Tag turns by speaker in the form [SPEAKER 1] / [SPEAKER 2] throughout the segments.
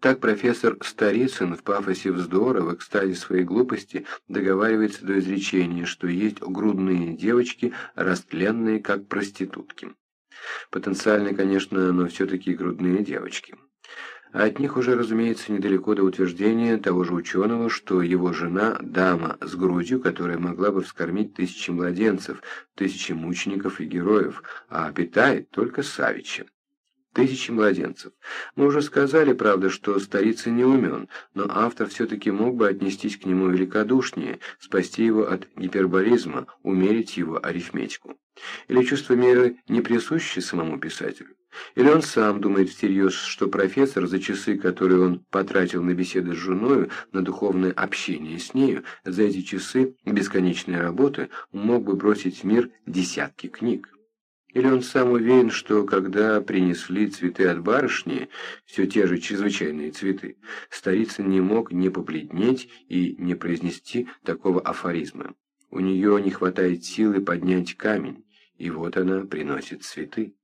[SPEAKER 1] Так профессор Старицын в пафосе вздора, в экстазе своей глупости договаривается до изречения, что есть грудные девочки, растленные как проститутки. Потенциальные, конечно, но все-таки грудные девочки. А от них уже, разумеется, недалеко до утверждения того же ученого, что его жена – дама с грудью, которая могла бы вскормить тысячи младенцев, тысячи мучеников и героев, а питает только Савича. Тысячи младенцев. Мы уже сказали, правда, что старица не умен, но автор все-таки мог бы отнестись к нему великодушнее, спасти его от гиперболизма, умерить его арифметику. Или чувство меры не присуще самому писателю? Или он сам думает всерьез, что профессор за часы, которые он потратил на беседы с женою, на духовное общение с нею, за эти часы бесконечной работы мог бы бросить в мир десятки книг? Или он сам уверен, что когда принесли цветы от барышни, все те же чрезвычайные цветы, старица не мог не побледнеть и не произнести такого афоризма. У нее не хватает силы поднять камень, и вот она приносит цветы.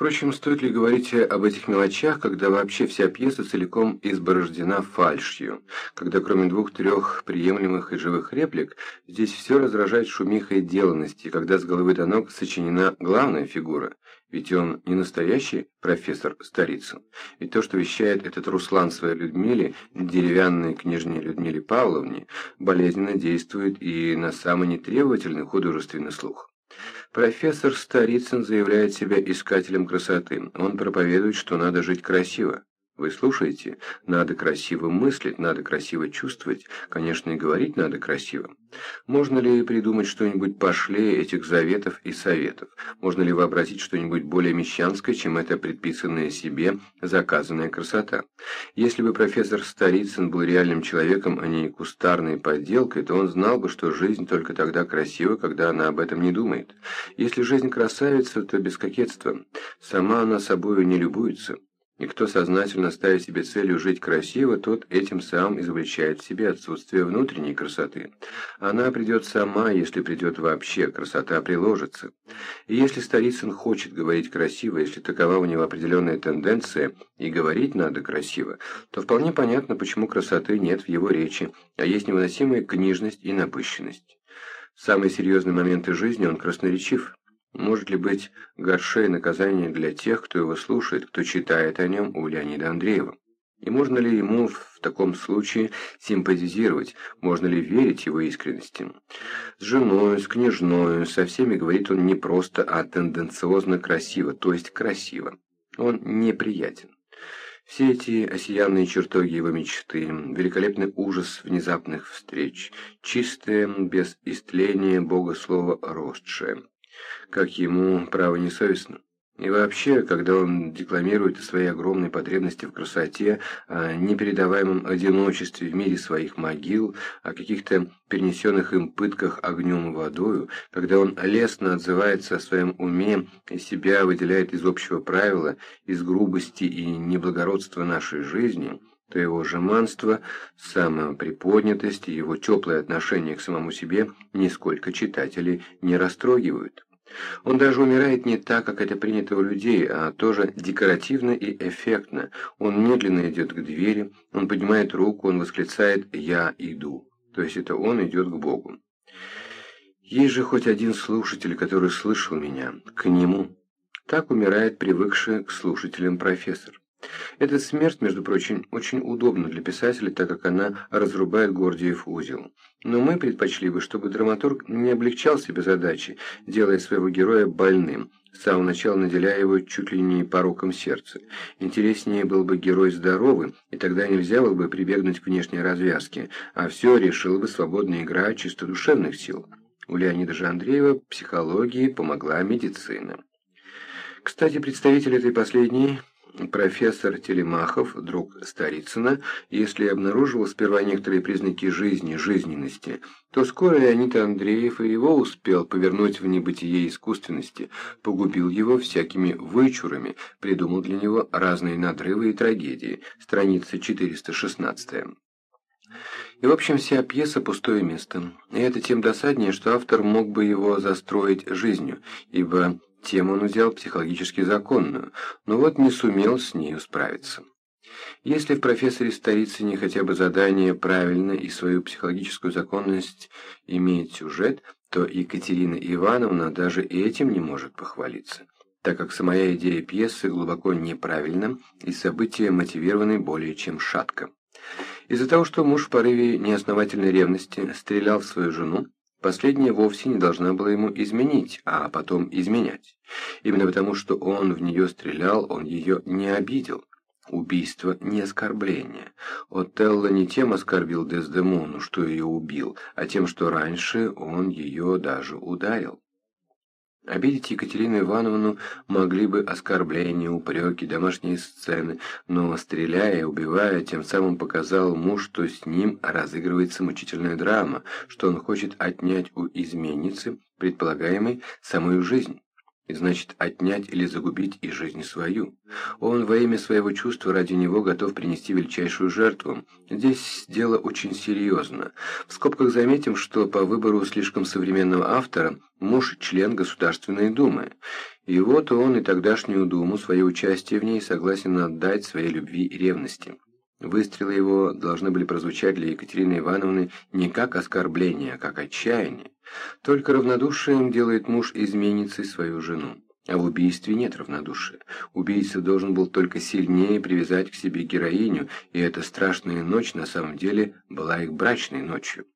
[SPEAKER 1] Впрочем, стоит ли говорить об этих мелочах, когда вообще вся пьеса целиком изборождена фальшью, когда кроме двух-трех приемлемых и живых реплик, здесь все раздражает шумихой деланности, когда с головы до ног сочинена главная фигура, ведь он не настоящий профессор Старицын, ведь то, что вещает этот Руслан своей Людмиле, деревянной княжне Людмиле Павловне, болезненно действует и на самый нетребовательный художественный слух. Профессор Старицын заявляет себя искателем красоты. Он проповедует, что надо жить красиво. Вы слушаете? Надо красиво мыслить, надо красиво чувствовать, конечно, и говорить надо красиво. Можно ли придумать что-нибудь пошлее этих заветов и советов? Можно ли вообразить что-нибудь более мещанское, чем эта предписанная себе заказанная красота? Если бы профессор Старицын был реальным человеком, а не кустарной подделкой, то он знал бы, что жизнь только тогда красива, когда она об этом не думает. Если жизнь красавица, то без кокетства. Сама она собою не любуется. И кто сознательно ставит себе целью жить красиво, тот этим сам извлечает в себе отсутствие внутренней красоты. Она придет сама, если придет вообще, красота приложится. И если Старицын хочет говорить красиво, если такова у него определенная тенденция, и говорить надо красиво, то вполне понятно, почему красоты нет в его речи, а есть невыносимая книжность и напыщенность. В самые серьезные моменты жизни он красноречив. Может ли быть горшее наказание для тех, кто его слушает, кто читает о нем у Леонида Андреева? И можно ли ему в таком случае симпатизировать, можно ли верить его искренности? С женой, с княжною, со всеми говорит он не просто, а тенденциозно красиво, то есть красиво. Он неприятен. Все эти осиянные чертоги его мечты, великолепный ужас внезапных встреч, чистое, без истления богослово росшее как ему, право, несовестно. И вообще, когда он декламирует о своей огромной потребности в красоте, о непередаваемом одиночестве в мире своих могил, о каких-то перенесенных им пытках огнем и водою, когда он лестно отзывается о своем уме и себя выделяет из общего правила, из грубости и неблагородства нашей жизни, то его жеманство, самоприподнятость и его теплое отношение к самому себе нисколько читателей не растрогивают. Он даже умирает не так, как это принято у людей, а тоже декоративно и эффектно. Он медленно идет к двери, он поднимает руку, он восклицает «Я иду». То есть это он идет к Богу. Есть же хоть один слушатель, который слышал меня, к нему. Так умирает привыкший к слушателям профессор. Эта смерть, между прочим, очень удобна для писателя, так как она разрубает Гордиев узел. Но мы предпочли бы, чтобы драматург не облегчал себе задачи, делая своего героя больным, с самого начала наделяя его чуть ли не пороком сердца. Интереснее был бы герой здоровым, и тогда нельзя было бы прибегнуть к внешней развязке, а все решила бы свободная игра чисто душевных сил. У Леонида же Андреева психологии помогла медицина. Кстати, представитель этой последней Профессор Телемахов, друг Старицына, если обнаруживал сперва некоторые признаки жизни, жизненности, то скоро Леонид Андреев и его успел повернуть в небытие искусственности, погубил его всякими вычурами, придумал для него разные надрывы и трагедии. Страница 416. И, в общем, вся пьеса – пустое место. И это тем досаднее, что автор мог бы его застроить жизнью, ибо Тему он взял психологически законную, но вот не сумел с нею справиться. Если в профессоре Старицыне хотя бы задание правильно и свою психологическую законность имеет сюжет, то Екатерина Ивановна даже этим не может похвалиться, так как самая идея пьесы глубоко неправильна и события мотивированы более чем шатко. Из-за того, что муж в порыве неосновательной ревности стрелял в свою жену, последняя вовсе не должна была ему изменить, а потом изменять. Именно потому, что он в нее стрелял, он ее не обидел, Убийство не оскорбление. Отелло не тем оскорбил Дездемону, что ее убил, а тем, что раньше он ее даже ударил. Обидеть Екатерину Ивановну могли бы оскорбления, упреки, домашние сцены, но, стреляя и убивая, тем самым показал муж, что с ним разыгрывается мучительная драма, что он хочет отнять у изменницы, предполагаемой, самую жизнь значит отнять или загубить и жизнь свою. Он во имя своего чувства ради него готов принести величайшую жертву. Здесь дело очень серьезно. В скобках заметим, что по выбору слишком современного автора муж – член Государственной Думы. И вот он и тогдашнюю Думу, свое участие в ней согласен отдать своей любви и ревности. Выстрелы его должны были прозвучать для Екатерины Ивановны не как оскорбление, а как отчаяние. Только равнодушием делает муж изменницей свою жену. А в убийстве нет равнодушия. Убийца должен был только сильнее привязать к себе героиню, и эта страшная ночь на самом деле была их брачной ночью.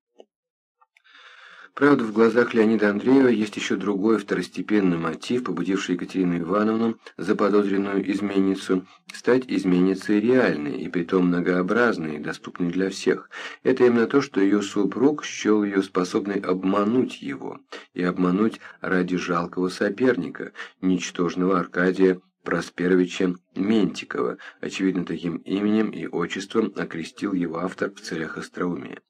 [SPEAKER 1] Правда, в глазах Леонида Андреева есть еще другой второстепенный мотив, побудивший Екатерину Ивановну, заподозренную изменницу, стать изменницей реальной и притом многообразной доступной для всех. Это именно то, что ее супруг счел ее способной обмануть его, и обмануть ради жалкого соперника, ничтожного Аркадия Просперовича Ментикова, очевидно таким именем и отчеством окрестил его автор в целях остроумия.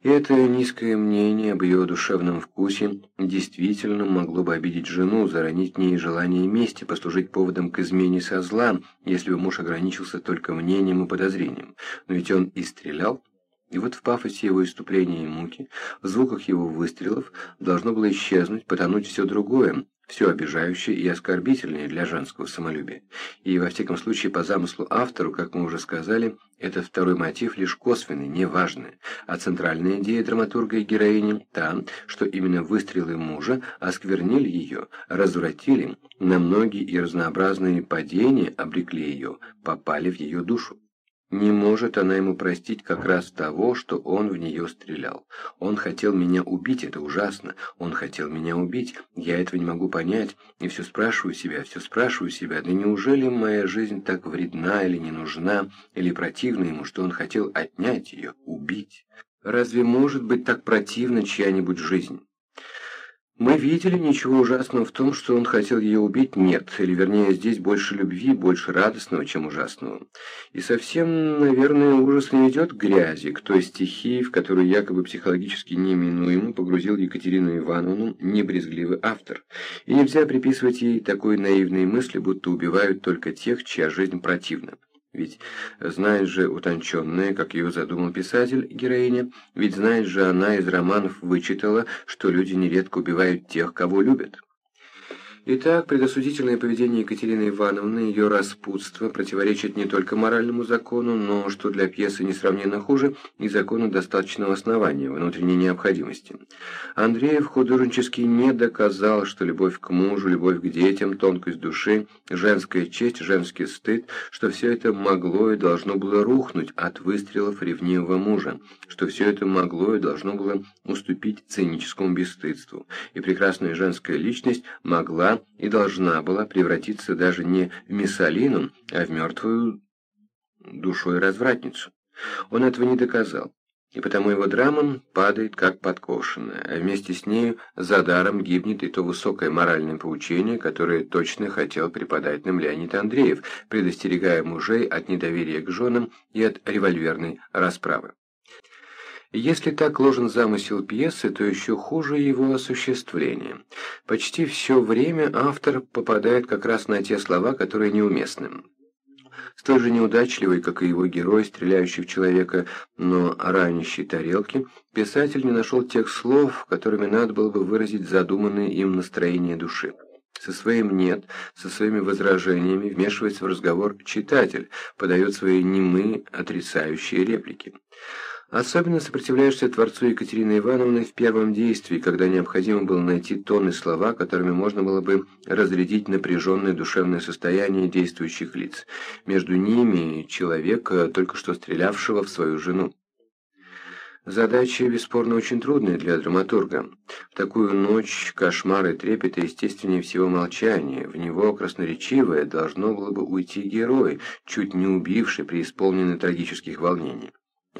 [SPEAKER 1] И это низкое мнение об ее душевном вкусе действительно могло бы обидеть жену, заронить в ней желание мести, послужить поводом к измене со зла, если бы муж ограничился только мнением и подозрением. Но ведь он и стрелял. И вот в пафосе его иступления и муки, в звуках его выстрелов, должно было исчезнуть, потонуть все другое, все обижающее и оскорбительное для женского самолюбия. И, во всяком случае, по замыслу автору, как мы уже сказали, этот второй мотив лишь косвенный, неважный, а центральная идея драматурга и героини та, что именно выстрелы мужа осквернили ее, развратили, на многие и разнообразные падения обрекли ее, попали в ее душу. Не может она ему простить как раз того, что он в нее стрелял. Он хотел меня убить, это ужасно. Он хотел меня убить, я этого не могу понять. И все спрашиваю себя, все спрашиваю себя, да неужели моя жизнь так вредна или не нужна, или противна ему, что он хотел отнять ее, убить? Разве может быть так противна чья-нибудь жизнь? Мы видели, ничего ужасного в том, что он хотел ее убить, нет, или вернее, здесь больше любви, больше радостного, чем ужасного. И совсем, наверное, ужас не ведет к грязи, к той стихии, в которую якобы психологически неминуемо погрузил Екатерину Ивановну небрезгливый автор. И нельзя приписывать ей такой наивной мысли, будто убивают только тех, чья жизнь противна. Ведь знает же утонченная, как ее задумал писатель, героиня, ведь знает же она из романов вычитала, что люди нередко убивают тех, кого любят. Итак, предосудительное поведение Екатерины Ивановны, ее распутство противоречит не только моральному закону, но, что для пьесы несравненно хуже, и закону достаточного основания, внутренней необходимости. Андреев художнически не доказал, что любовь к мужу, любовь к детям, тонкость души, женская честь, женский стыд, что все это могло и должно было рухнуть от выстрелов ревнивого мужа, что все это могло и должно было уступить циническому бесстыдству, и прекрасная женская личность могла и должна была превратиться даже не в Миссалину, а в мертвую душой развратницу. Он этого не доказал, и потому его драма падает как подкошенная, а вместе с нею за даром гибнет и то высокое моральное поучение, которое точно хотел преподать нам Леонид Андреев, предостерегая мужей от недоверия к женам и от револьверной расправы. Если так ложен замысел пьесы, то еще хуже его осуществление. Почти все время автор попадает как раз на те слова, которые неуместны. Столь же неудачливый, как и его герой, стреляющий в человека, но ранящий тарелки, писатель не нашел тех слов, которыми надо было бы выразить задуманное им настроение души. Со своим «нет», со своими возражениями вмешивается в разговор читатель, подает свои немые, отрицающие реплики. Особенно сопротивляешься Творцу Екатерины Ивановны в первом действии, когда необходимо было найти тон и слова, которыми можно было бы разрядить напряженное душевное состояние действующих лиц. Между ними человека, только что стрелявшего в свою жену. Задача, бесспорно, очень трудная для драматурга. В такую ночь кошмары трепета естественнее всего молчания. В него красноречивое должно было бы уйти герой, чуть не убивший, преисполненный трагических волнений.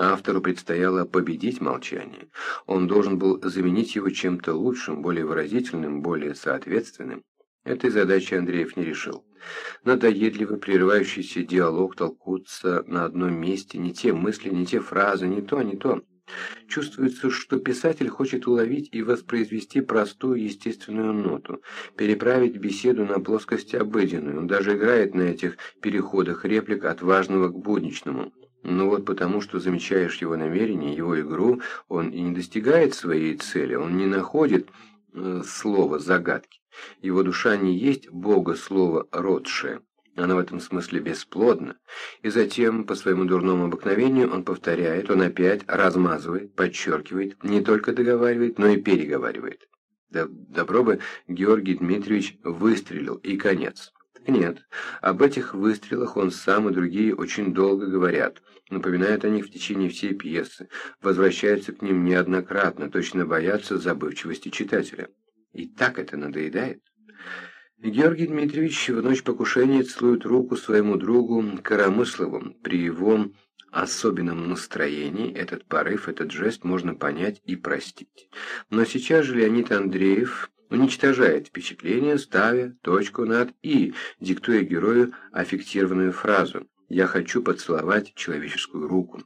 [SPEAKER 1] Автору предстояло победить молчание. Он должен был заменить его чем-то лучшим, более выразительным, более соответственным. Этой задачи Андреев не решил. Надоедливый, прерывающийся диалог толкутся на одном месте, не те мысли, не те фразы, не то, не то. Чувствуется, что писатель хочет уловить и воспроизвести простую естественную ноту, переправить беседу на плоскость обыденную. Он даже играет на этих переходах реплик от важного к будничному. Но вот потому, что замечаешь его намерение, его игру, он и не достигает своей цели, он не находит э, слова загадки. Его душа не есть Бога слово родшее. Она в этом смысле бесплодна. И затем, по своему дурному обыкновению, он повторяет, он опять размазывает, подчеркивает, не только договаривает, но и переговаривает. Добро бы Георгий Дмитриевич выстрелил, и конец. Нет, об этих выстрелах он сам и другие очень долго говорят, напоминают о них в течение всей пьесы, возвращаются к ним неоднократно, точно боятся забывчивости читателя. И так это надоедает. Георгий Дмитриевич в ночь покушения целует руку своему другу Карамыслову. При его особенном настроении этот порыв, этот жест можно понять и простить. Но сейчас же Леонид Андреев уничтожает впечатление, ставя точку над «и», диктуя герою аффектированную фразу «Я хочу поцеловать человеческую руку».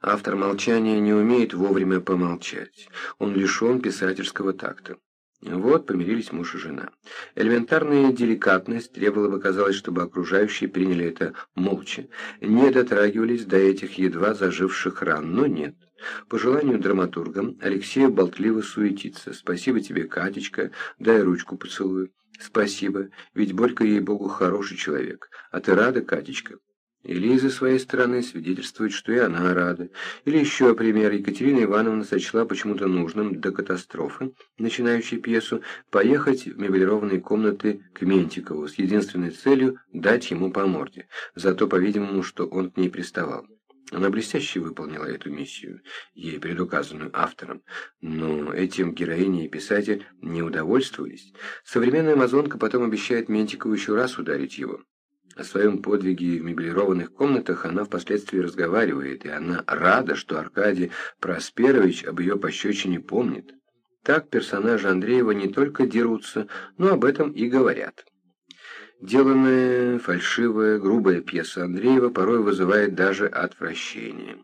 [SPEAKER 1] Автор молчания не умеет вовремя помолчать. Он лишен писательского такта. Вот помирились муж и жена. Элементарная деликатность требовала бы, казалось, чтобы окружающие приняли это молча, не дотрагивались до этих едва заживших ран, но нет. По желанию драматурга Алексея болтливо суетится. «Спасибо тебе, Катечка, дай ручку поцелую». «Спасибо, ведь Борька, ей-богу, хороший человек. А ты рада, Катечка?» И Лиза, своей стороны, свидетельствует, что и она рада. Или еще пример. Екатерина Ивановна сочла почему-то нужным до катастрофы, начинающей пьесу, поехать в мебелированные комнаты к Ментикову с единственной целью дать ему по морде, за то, по-видимому, что он к ней приставал. Она блестяще выполнила эту миссию, ей предуказанную автором, но этим героиня и писатель не удовольствовались. Современная амазонка потом обещает Ментикову еще раз ударить его. О своем подвиге в меблированных комнатах она впоследствии разговаривает, и она рада, что Аркадий Просперович об ее пощечине помнит. Так персонажи Андреева не только дерутся, но об этом и говорят. Деланная, фальшивая, грубая пьеса Андреева порой вызывает даже отвращение.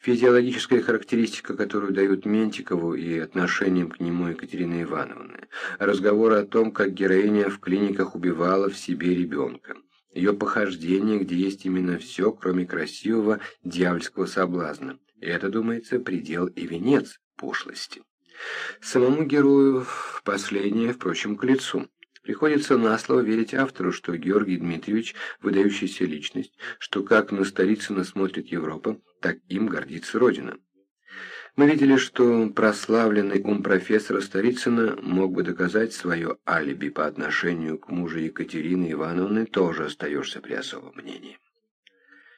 [SPEAKER 1] Физиологическая характеристика, которую дают Ментикову и отношением к нему Екатерины Ивановны. Разговор о том, как героиня в клиниках убивала в себе ребенка ее похождение, где есть именно все, кроме красивого дьявольского соблазна. Это, думается, предел и венец пошлости. Самому герою последнее, впрочем, к лицу. Приходится на слово верить автору, что Георгий Дмитриевич – выдающаяся личность, что как на Старицына смотрит Европа, так им гордится Родина. Мы видели, что прославленный ум профессора Старицына мог бы доказать свое алиби по отношению к мужу Екатерины Ивановны, тоже остаешься при особом мнении.